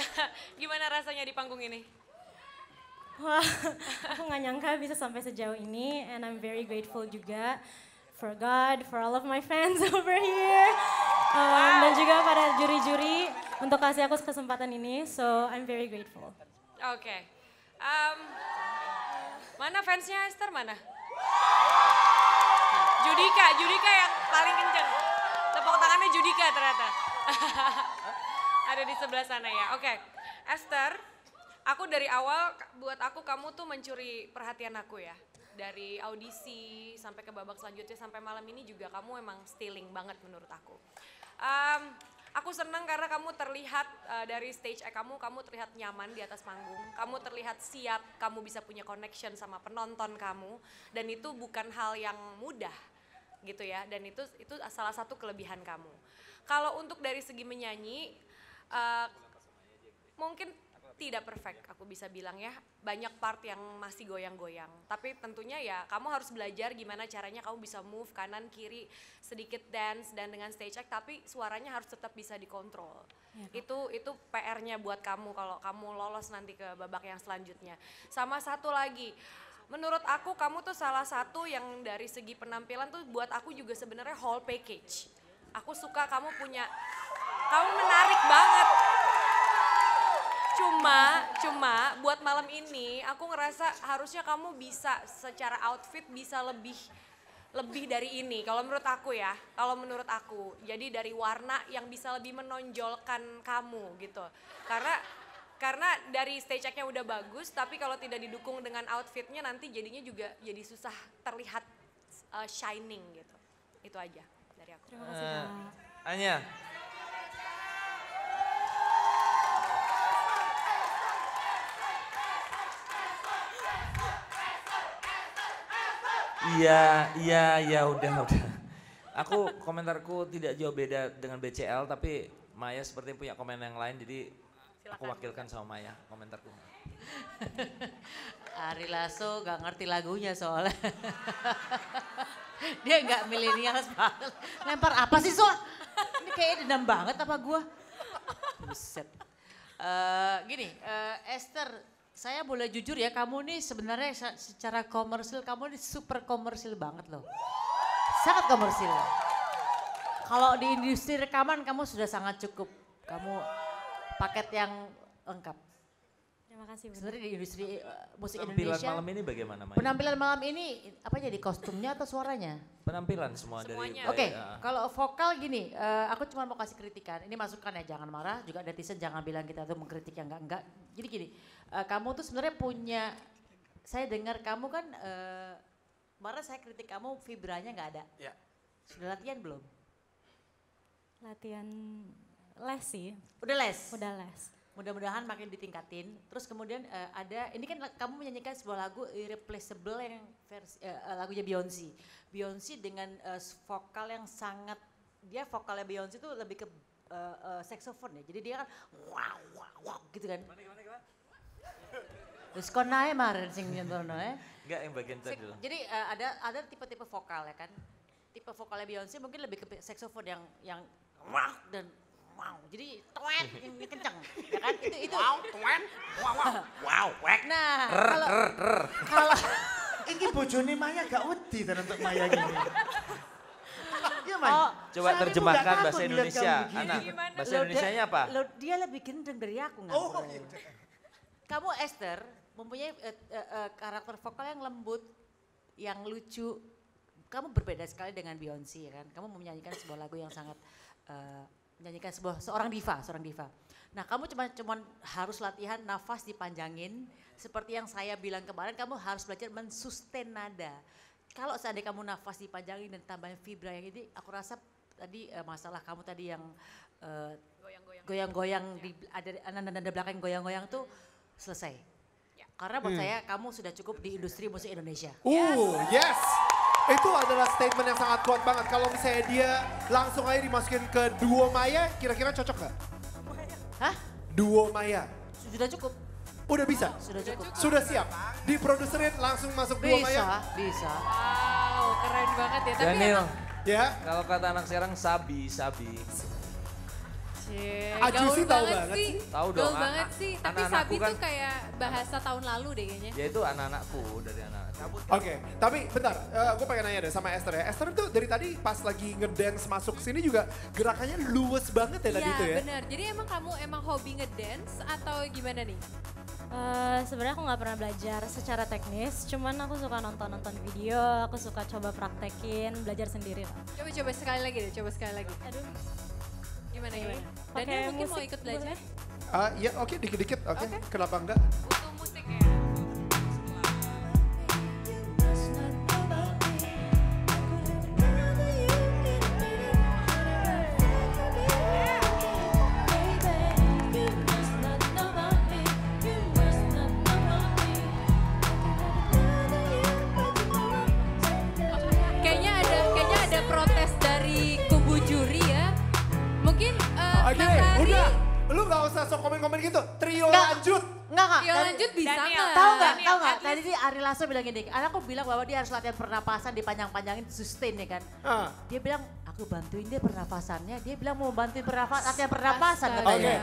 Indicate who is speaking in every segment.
Speaker 1: gimana rasanya di panggung ini?
Speaker 2: Wah, aku nggak nyangka bisa sampai sejauh ini, and I'm very grateful juga for God, for all of my fans over here, um, dan juga pada juri-juri untuk kasih aku kesempatan ini. So I'm very grateful.
Speaker 1: Oke. Em, mana fansnya Esther mana? Judika, Judika yang paling kenceng. Tepuk tangannya Judika ternyata. Ada di sebelah sana ya. Oke. Esther, aku dari awal buat aku kamu tuh mencuri perhatian aku ya. Dari audisi sampai ke babak selanjutnya sampai malam ini juga kamu emang stealing banget menurut aku. Em, aku senang karena kamu terlihat eh, dari stage act kamu, kamu terlihat nyaman di atas panggung, kamu terlihat siap, kamu bisa punya connection sama penonton kamu, dan itu bukan hal yang mudah gitu ya, dan itu itu salah satu kelebihan kamu. Kalau untuk dari segi menyanyi, eh, mungkin tidak perfect aku bisa bilang ya. Banyak part yang masih goyang-goyang. Tapi tentunya ya kamu harus belajar gimana caranya kamu bisa move kanan kiri sedikit dance dan dengan stage act tapi suaranya harus tetap bisa dikontrol. Itu itu PR-nya buat kamu kalau kamu lolos nanti ke babak yang selanjutnya. Sama satu lagi menurut aku kamu tuh salah satu yang dari segi penampilan tuh buat aku juga sebenarnya whole package. Aku suka kamu punya kamu menarik banget Cuma, cuma buat malam ini aku ngerasa harusnya kamu bisa secara outfit bisa lebih lebih dari ini kalau menurut aku ya kalau menurut aku jadi dari warna yang bisa lebih menonjolkan kamu gitu karena karena dari stage check-nya udah bagus tapi kalau tidak didukung dengan outfitnya nanti jadinya juga jadi susah terlihat uh, shining gitu itu aja dari aku
Speaker 2: Terima kasih Kak.
Speaker 3: Anya. Iya, iya, iya udah, udah. Aku komentarku tidak jauh beda dengan BCL, tapi Maya seperti punya komen yang lain, jadi aku wakilkan sama Maya komentarku.
Speaker 4: Ari Lasso gak ngerti lagunya soalnya. Dia nggak milenial banget. Lempar apa sih, So? Ini kayaknya dendam banget apa gua? Buset. Eh, gini, eh, Esther, saya boleh jujur ya, kamu nih sebenarnya secara komersil, kamu nih super komersil banget loh. Sangat komersil. Kalau di industri rekaman kamu sudah sangat cukup. Kamu paket yang lengkap.
Speaker 2: Terima kasih Bunda.
Speaker 4: Sebenarnya di industri eh, musik
Speaker 3: Penampilan
Speaker 4: Indonesia.
Speaker 3: malam ini bagaimana Maya?
Speaker 4: Penampilan malam ini apa jadi kostumnya atau suaranya?
Speaker 3: Penampilan semua dari
Speaker 1: Semuanya.
Speaker 4: Oke,
Speaker 3: ya.
Speaker 4: kalau vokal gini, eh, aku cuma mau kasih kritikan. Ini masukan ya, jangan marah. Juga netizen jangan bilang kita tuh mengkritik yang enggak enggak. Jadi gini, eh, kamu tuh sebenarnya punya, saya dengar kamu kan, eh, marah saya kritik kamu vibranya nggak ada.
Speaker 5: Ya.
Speaker 4: Sudah latihan belum?
Speaker 2: Latihan les sih,
Speaker 4: Udah les.
Speaker 2: udah les.
Speaker 4: Mudah-mudahan makin ditingkatin. Terus kemudian eh, ada, ini kan kamu menyanyikan sebuah lagu irreplaceable yang versi eh, lagunya Beyonce. Beyonce dengan s- vokal yang sangat, dia vokalnya Beyonce itu lebih ke eh, eh, saxophone ya. Jadi dia kan wow wow wow gitu kan. Terus kok naik kemarin sing nyentono ya.
Speaker 3: Enggak yang bagian tadi dulu.
Speaker 4: Jadi eh, ada ada tipe-tipe vokal ya kan. Tipe vokalnya Beyonce mungkin lebih ke saxophone yang yang wow dan wow. Jadi tuet yang yang kenceng ya kan. Itu itu.
Speaker 5: Wow, tuen, wow, wow, wow, wek.
Speaker 4: Nah, kalau kalau
Speaker 5: Ini bojone Maya gak wedi dan untuk Maya gini. Iya, Maya.
Speaker 4: Oh,
Speaker 3: Coba terjemahkan bahasa Indonesia. Anak, bahasa Indonesianya apa?
Speaker 4: lo dia lebih gendeng dari aku nggak?
Speaker 5: Oh, iya.
Speaker 4: Kamu Esther mempunyai eh, eh, eh, karakter vokal yang lembut, yang lucu. Kamu berbeda sekali dengan Beyonce ya kan. Kamu menyanyikan sebuah lagu yang sangat eh, menyanyikan sebuah seorang diva, seorang diva. Nah, kamu cuma cuman harus latihan nafas dipanjangin seperti yang saya bilang kemarin kamu harus belajar mensustain nada. Kalau seandainya kamu nafas dipanjangin dan tambahin vibra yang ini, aku rasa tadi eh, masalah kamu tadi yang eh,
Speaker 1: Goyang-goyang.
Speaker 4: goyang-goyang di ada nada-nada belakang goyang-goyang tuh selesai. Karena buat saya kamu sudah cukup di industri musik Indonesia.
Speaker 5: Uh, yes. Itu adalah statement yang sangat kuat banget. Kalau misalnya dia langsung aja dimasukin ke duo Maya, kira-kira cocok gak?
Speaker 4: Hah?
Speaker 5: Duo Maya.
Speaker 4: Sudah cukup?
Speaker 5: Udah bisa?
Speaker 4: Sudah cukup.
Speaker 5: Sudah siap? Diproduserin langsung masuk duo Maya?
Speaker 4: Bisa, bisa.
Speaker 1: Wow, keren banget ya. Tapi
Speaker 3: Daniel,
Speaker 1: emang,
Speaker 5: Ya?
Speaker 3: kalau kata anak sekarang sabi, sabi.
Speaker 1: Cie,
Speaker 5: Aju
Speaker 6: Gaul
Speaker 5: sih tahu
Speaker 6: banget
Speaker 5: banget
Speaker 6: sih.
Speaker 5: sih.
Speaker 3: Tahu
Speaker 6: Gaul
Speaker 3: dong,
Speaker 6: banget
Speaker 3: anak-
Speaker 6: sih. Tapi
Speaker 3: anak-anakku
Speaker 6: Sabi
Speaker 3: kan-
Speaker 6: tuh kayak bahasa tahun lalu deh kayaknya.
Speaker 3: Ya itu anak-anakku dari anak-anakku.
Speaker 5: Oke, tapi bentar, gue pengen nanya deh sama Esther ya. Esther tuh dari tadi pas lagi ngedance masuk sini juga gerakannya luwes banget ya tadi
Speaker 6: Iya
Speaker 5: itu ya.
Speaker 6: benar. Jadi emang kamu emang hobi ngedance atau gimana nih?
Speaker 2: Eh, sebenarnya aku nggak pernah belajar secara teknis, cuman aku suka nonton-nonton video, aku suka coba praktekin, belajar sendiri lah.
Speaker 6: Coba-coba sekali lagi deh, coba sekali lagi.
Speaker 2: Aduh,
Speaker 6: Gimana gimana? Daniel mungkin mau
Speaker 2: musik
Speaker 6: ikut belajar?
Speaker 5: Ah, iya oke dikit-dikit, oke.
Speaker 6: Oke.
Speaker 5: Kenapa enggak? Gak usah sok komen-komen gitu. Trio
Speaker 4: Enggak.
Speaker 5: lanjut.
Speaker 4: Enggak, enggak.
Speaker 6: Yo
Speaker 4: Tadi-
Speaker 6: lanjut bisa
Speaker 1: Daniel.
Speaker 6: nggak?
Speaker 4: Tahu nggak?
Speaker 1: Daniel,
Speaker 4: Tahu nggak?
Speaker 1: at
Speaker 4: Tadi sih Ari Lasso bilang gini, anakku bilang bahwa dia harus latihan pernapasan dipanjang-panjangin sustain ya kan.
Speaker 5: Ah,
Speaker 4: Dia bilang aku bantuin dia pernapasannya. Dia bilang mau bantuin pernapasan, latihan pernapasan.
Speaker 5: Oke,
Speaker 4: katanya.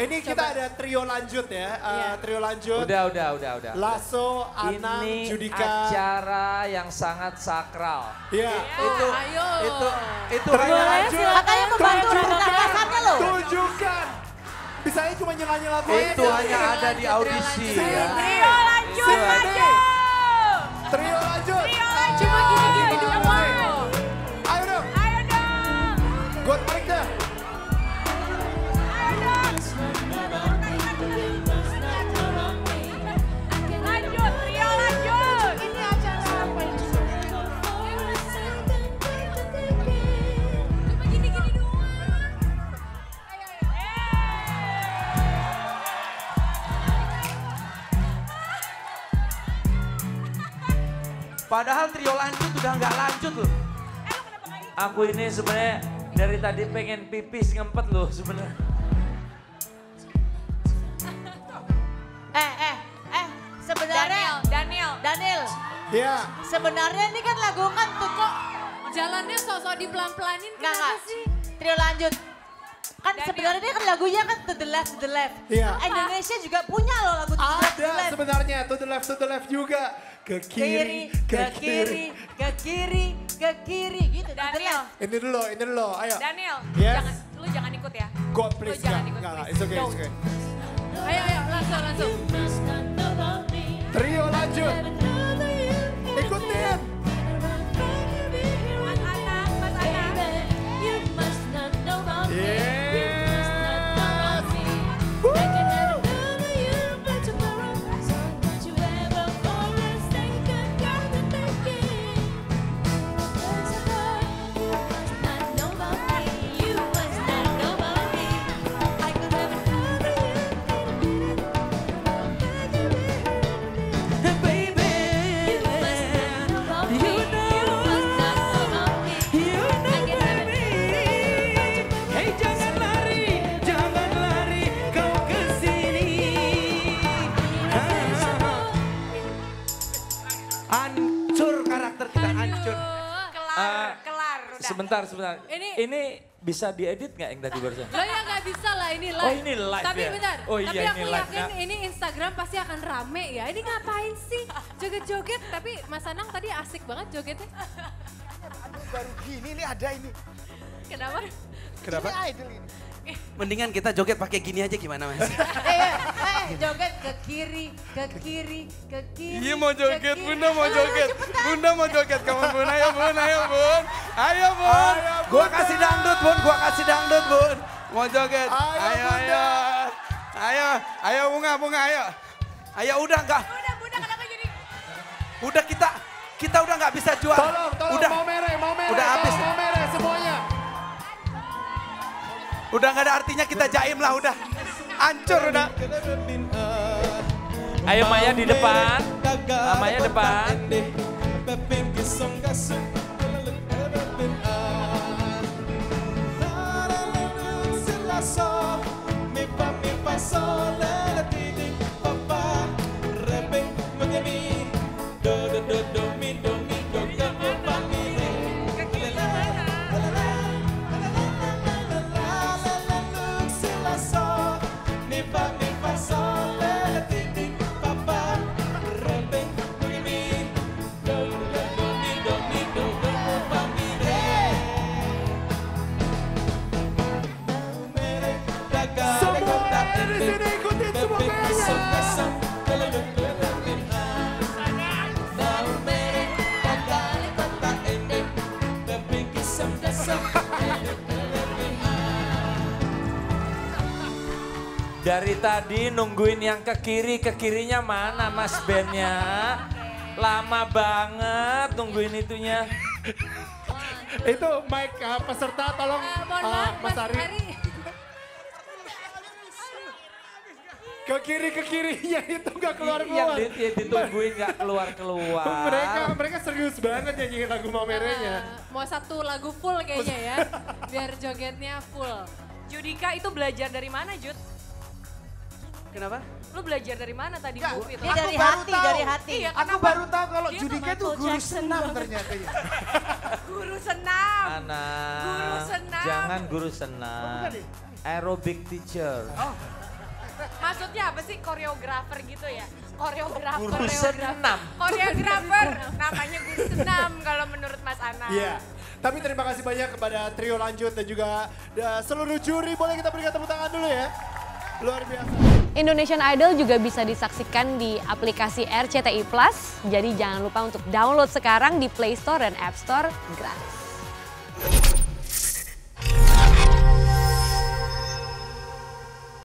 Speaker 5: ini kita ada trio lanjut ya. Uh,
Speaker 6: Iya.
Speaker 5: Trio lanjut.
Speaker 3: Udah, udah, udah, udah.
Speaker 5: Lasso, Anang,
Speaker 3: Ini
Speaker 5: Judika.
Speaker 3: acara yang sangat sakral.
Speaker 5: Iya.
Speaker 3: itu,
Speaker 6: ayo.
Speaker 3: itu, itu
Speaker 5: Trio
Speaker 3: hanya
Speaker 5: lanjut.
Speaker 4: Katanya mau bantu
Speaker 5: Tunjukkan.
Speaker 4: pernapasannya loh.
Speaker 5: Tunjukkan. Bisa aja cuma nyela-nyela
Speaker 3: itu hanya ada di audisi ya.
Speaker 1: Trio lanjut, lanjut.
Speaker 3: Udah nggak lanjut loh. Aku ini sebenarnya dari tadi pengen pipis ngempet loh sebenarnya.
Speaker 4: Eh, eh, eh. Sebenarnya
Speaker 1: Daniel, Daniel.
Speaker 4: Daniel,
Speaker 5: Iya.
Speaker 4: sebenarnya ini kan lagu kan tuh kok
Speaker 6: Jalannya sok-sok dipelan-pelanin
Speaker 4: Enggak,
Speaker 6: kenapa
Speaker 4: enggak.
Speaker 6: sih?
Speaker 4: Trio lanjut. Kan
Speaker 1: Daniel.
Speaker 4: sebenarnya dia kan lagunya kan to the left, to the left.
Speaker 5: Iya.
Speaker 4: Indonesia juga punya loh lagu to the left, to the
Speaker 5: Ada
Speaker 4: left.
Speaker 5: sebenarnya to the left to the left juga. Ke
Speaker 4: Kiri,
Speaker 5: kiri,
Speaker 4: ke kiri, ke kiri, ke kiri gitu.
Speaker 1: Daniel.
Speaker 5: Ini dulu, ini dulu. Ayo.
Speaker 1: Daniel,
Speaker 5: Yes.
Speaker 1: jangan, lu jangan ikut ya.
Speaker 5: God please.
Speaker 1: Lu jangan
Speaker 5: Enggak,
Speaker 1: ikut,
Speaker 5: enggak,
Speaker 1: please.
Speaker 5: It's okay, it's okay.
Speaker 6: Ayo, ayo, langsung, langsung.
Speaker 5: Trio lanjut.
Speaker 3: Sebentar, sebentar.
Speaker 6: Ini-
Speaker 3: Ini, bisa diedit nggak yang tadi barusan?
Speaker 6: Lo ya nggak bisa lah ini live.
Speaker 3: Oh, ini live
Speaker 6: Tapi
Speaker 3: ya?
Speaker 6: bentar,
Speaker 3: Oh
Speaker 6: tapi
Speaker 3: iya,
Speaker 6: aku
Speaker 3: ini live,
Speaker 6: yakin
Speaker 3: Nak.
Speaker 6: ini Instagram pasti akan rame ya. Ini ngapain sih joget-joget? Tapi Mas Anang tadi asik banget jogetnya.
Speaker 7: Baru gini, ini ada ini.
Speaker 6: Kenapa?
Speaker 7: Kenapa? Mendingan kita joget pakai gini aja gimana mas?
Speaker 4: Eh, eh, eh, joget ke kiri, ke kiri, ke kiri.
Speaker 7: Iya mau joget, bunda mau joget. Bunda mau joget, kamu bun, ayo bun, ayo bun. Ayo bun, gua kasih dangdut bun, gua kasih dangdut bun. Mau joget,
Speaker 5: Ayo,
Speaker 7: ayo, ayo. Ayo, ayo bunga, bunga, ayo. Ayo udah enggak,
Speaker 1: Udah, Bunda kenapa jadi?
Speaker 7: udah kita, kita udah nggak bisa jual.
Speaker 5: Tolong, tolong.
Speaker 7: Udah,
Speaker 5: Mau merah, mau merah.
Speaker 7: Udah habis.
Speaker 5: Mau merah
Speaker 7: udah nggak ada artinya kita jaim lah udah. Hancur udah.
Speaker 3: Ayo Maya di depan. Ah, Maya depan.
Speaker 5: Semua
Speaker 3: Dari tadi nungguin yang ke kiri, ke kirinya mana mas bandnya? Lama banget nungguin itunya.
Speaker 5: Itu mic uh, peserta tolong
Speaker 6: mohon
Speaker 5: uh,
Speaker 6: maaf
Speaker 5: Mas Ari. Ke kiri ke kirinya itu nggak keluar
Speaker 3: Yang
Speaker 5: keluar.
Speaker 3: yang ditungguin nggak keluar keluar.
Speaker 5: Mereka mereka serius banget nyanyiin lagu Mamerenya.
Speaker 6: Eh, mau satu lagu full kayaknya ya. Biar jogetnya full.
Speaker 1: Judika itu belajar dari mana, Jud?
Speaker 7: Kenapa?
Speaker 1: Lu belajar dari mana tadi, Bu? Itu.
Speaker 4: Dia dari
Speaker 8: baru
Speaker 4: hati,
Speaker 8: tahu.
Speaker 4: dari hati.
Speaker 1: Iya,
Speaker 8: Aku baru tahu kalau
Speaker 1: Dia
Speaker 8: Judika itu guru
Speaker 1: Jackson
Speaker 8: senam
Speaker 1: banget.
Speaker 8: ternyata ya.
Speaker 1: Guru senam.
Speaker 3: Anak.
Speaker 1: Guru senam.
Speaker 3: Jangan guru senam. Aerobic teacher.
Speaker 1: Maksudnya apa sih koreografer gitu ya? Koreografer.
Speaker 3: Guru
Speaker 1: koreografer.
Speaker 3: senam.
Speaker 1: Koreografer. Namanya guru senam kalau menurut Mas Ana.
Speaker 5: Iya. Tapi terima kasih banyak kepada trio lanjut dan juga uh, seluruh juri. Boleh kita berikan tepuk tangan dulu ya. Luar biasa.
Speaker 9: Indonesian Idol juga bisa disaksikan di aplikasi RCTI Plus. Jadi jangan lupa untuk download sekarang di Play Store dan App Store gratis.